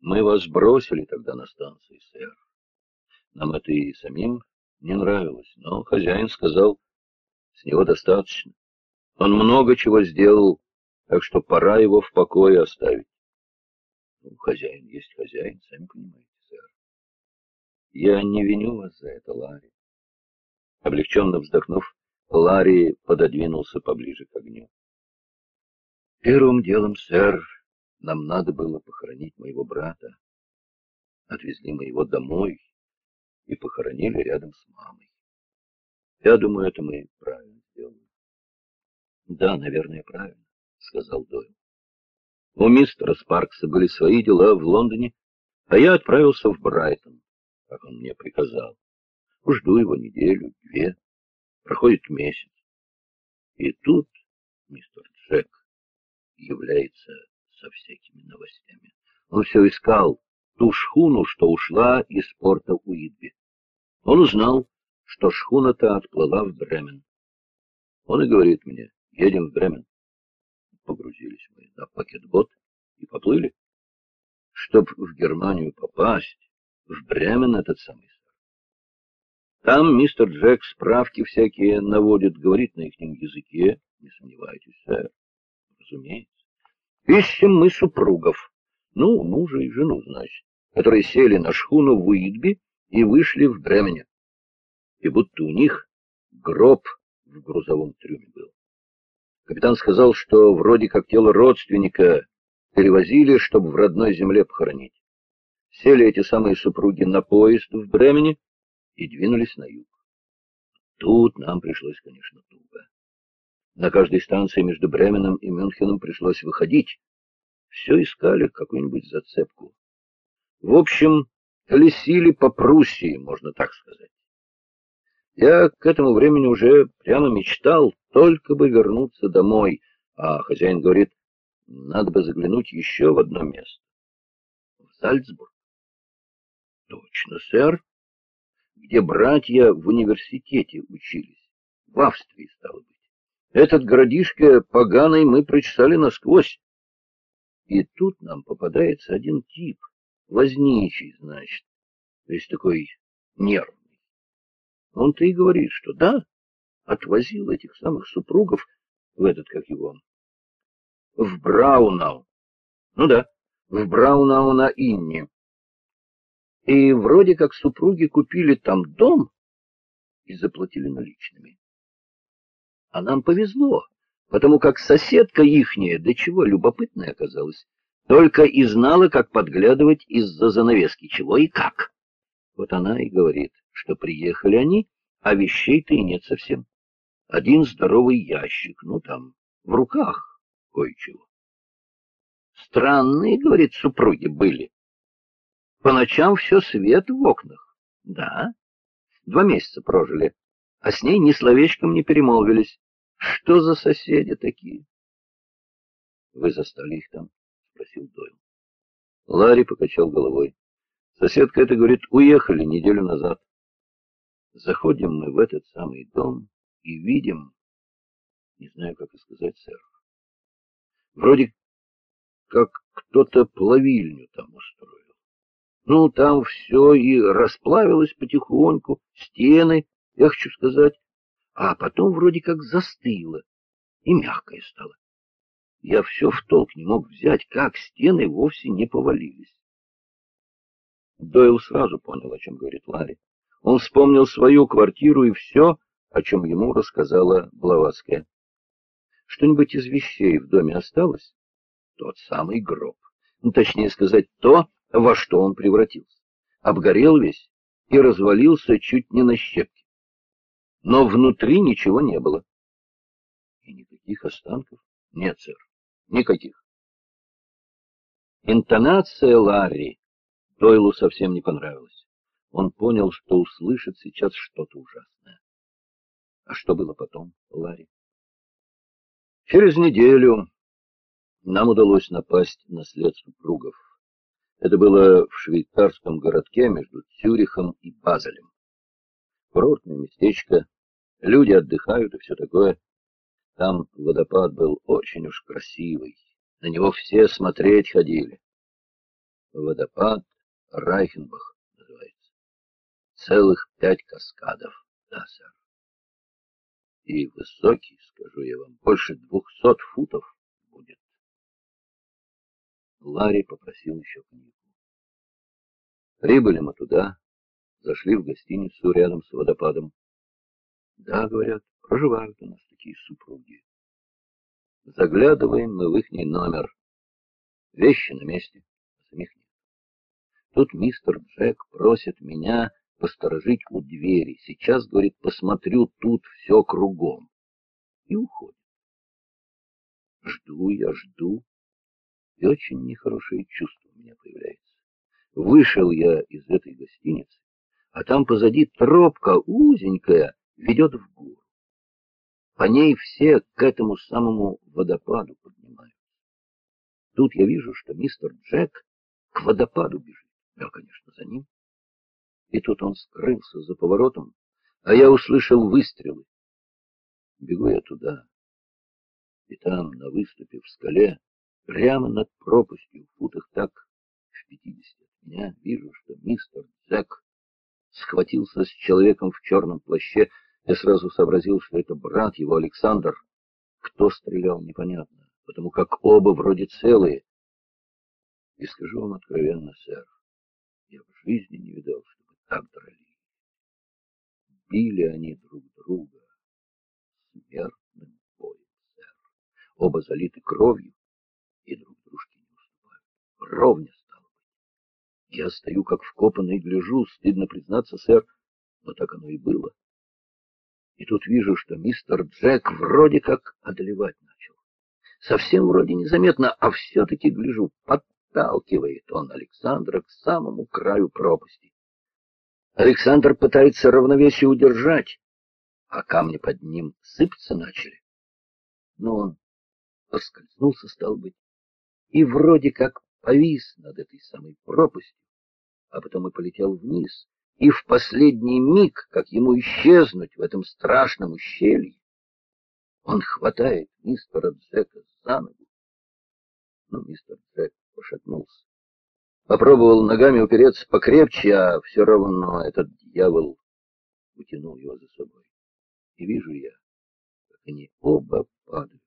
Мы вас бросили тогда на станции, сэр. Нам это и самим не нравилось, но хозяин сказал, с него достаточно. Он много чего сделал, так что пора его в покое оставить. Ну, хозяин есть хозяин, сами понимаете, сэр. Я не виню вас за это, Ларри. Облегченно вздохнув, Ларри пододвинулся поближе к огню. Первым делом, сэр, нам надо было похоронить моего брата. Отвезли мы его домой и похоронили рядом с мамой. Я думаю, это мы правильно сделали. Да, наверное, правильно, сказал Дойл. У мистера Спаркса были свои дела в Лондоне, а я отправился в Брайтон, как он мне приказал. Жду его неделю, две, проходит месяц. И тут мистер Джек является со всякими новостями. Он все искал ту шхуну, что ушла из порта Уидби. Он узнал, что шхуна-то отплыла в Бремен. Он и говорит мне, едем в Бремен. Погрузились мы на пакетбот и поплыли. Чтоб в Германию попасть, в Бремен этот самый. Там мистер Джек справки всякие наводит, говорит на их языке, не сомневайтесь, сэр, разумеется. Ищем мы супругов, ну, мужа и жену, значит, которые сели на шхуну в Уитби и вышли в Бремене. И будто у них гроб в грузовом трюме был. Капитан сказал, что вроде как тело родственника перевозили, чтобы в родной земле похоронить. Сели эти самые супруги на поезд в Бремене и двинулись на юг. Тут нам пришлось, конечно, туго. На каждой станции между Бременом и Мюнхеном пришлось выходить. Все искали какую-нибудь зацепку. В общем, колесили по Пруссии, можно так сказать. Я к этому времени уже прямо мечтал, только бы вернуться домой, а хозяин говорит, надо бы заглянуть еще в одно место. В Зальцбург. Точно, сэр. Где братья в университете учились. В Австрии, стало быть. Этот городишко поганый мы прочесали насквозь. И тут нам попадается один тип, возничий, значит, то есть такой нервный. Он-то и говорит, что да, отвозил этих самых супругов в этот, как его, в Браунау. Ну да, в Браунау на Инне. И вроде как супруги купили там дом и заплатили наличными. А нам повезло, потому как соседка ихняя, до чего любопытная оказалась, только и знала, как подглядывать из-за занавески, чего и как. Вот она и говорит, что приехали они, а вещей-то и нет совсем. Один здоровый ящик, ну там, в руках кое-чего. Странные, говорит, супруги были. По ночам все свет в окнах. Да, два месяца прожили а с ней ни словечком не перемолвились. Что за соседи такие? — Вы застали их там? — спросил Дойл. Ларри покачал головой. Соседка это, говорит, уехали неделю назад. Заходим мы в этот самый дом и видим, не знаю, как и сказать, сэр, вроде как кто-то плавильню там устроил. Ну, там все и расплавилось потихоньку, стены, я хочу сказать, а потом вроде как застыло и мягкое стало. Я все в толк не мог взять, как стены вовсе не повалились. Дойл сразу понял, о чем говорит Ларри. Он вспомнил свою квартиру и все, о чем ему рассказала Блаватская. Что-нибудь из вещей в доме осталось? Тот самый гроб. Ну, точнее сказать, то, во что он превратился. Обгорел весь и развалился чуть не на щепки но внутри ничего не было. И никаких останков? Нет, сэр, никаких. Интонация Ларри Дойлу совсем не понравилась. Он понял, что услышит сейчас что-то ужасное. А что было потом, Ларри? Через неделю нам удалось напасть на след супругов. Это было в швейцарском городке между Цюрихом и Базелем курортное местечко, люди отдыхают и все такое. Там водопад был очень уж красивый, на него все смотреть ходили. Водопад Райхенбах называется. Целых пять каскадов, да, сэр. И высокий, скажу я вам, больше двухсот футов будет. Ларри попросил еще книгу. Прибыли мы туда, зашли в гостиницу рядом с водопадом. Да, говорят, проживают у нас такие супруги. Заглядываем мы в ихний номер. Вещи на месте, а самих нет. Тут мистер Джек просит меня посторожить у двери. Сейчас, говорит, посмотрю тут все кругом. И уходит. Жду я, жду. И очень нехорошее чувство у меня появляется. Вышел я из этой гостиницы, а там позади тропка узенькая ведет в гору. По ней все к этому самому водопаду поднимаются. Тут я вижу, что мистер Джек к водопаду бежит. Я, конечно, за ним. И тут он скрылся за поворотом, а я услышал выстрелы. Бегу я туда. И там, на выступе в скале, прямо над пропастью, в футах так в пятидесяти от меня, вижу, схватился с человеком в черном плаще. Я сразу сообразил, что это брат его, Александр. Кто стрелял, непонятно, потому как оба вроде целые. И скажу вам откровенно, сэр, я в жизни не видал, чтобы так дрались. Били они друг друга смертным боем, сэр. Оба залиты кровью и друг дружке не уступают. Ровня. Я стою как вкопанный гляжу, стыдно признаться, сэр, но так оно и было. И тут вижу, что мистер Джек вроде как одолевать начал. Совсем вроде незаметно, а все-таки гляжу, под подталкивает он Александра к самому краю пропасти. Александр пытается равновесие удержать, а камни под ним сыпаться начали. Но он поскользнулся, стал быть, и вроде как повис над этой самой пропастью, а потом и полетел вниз, и в последний миг, как ему исчезнуть в этом страшном ущелье, он хватает мистера Джека за ногу. Но мистер Джек пошатнулся. Попробовал ногами упереться покрепче, а все равно этот дьявол утянул его за собой. И вижу я, как они оба падают.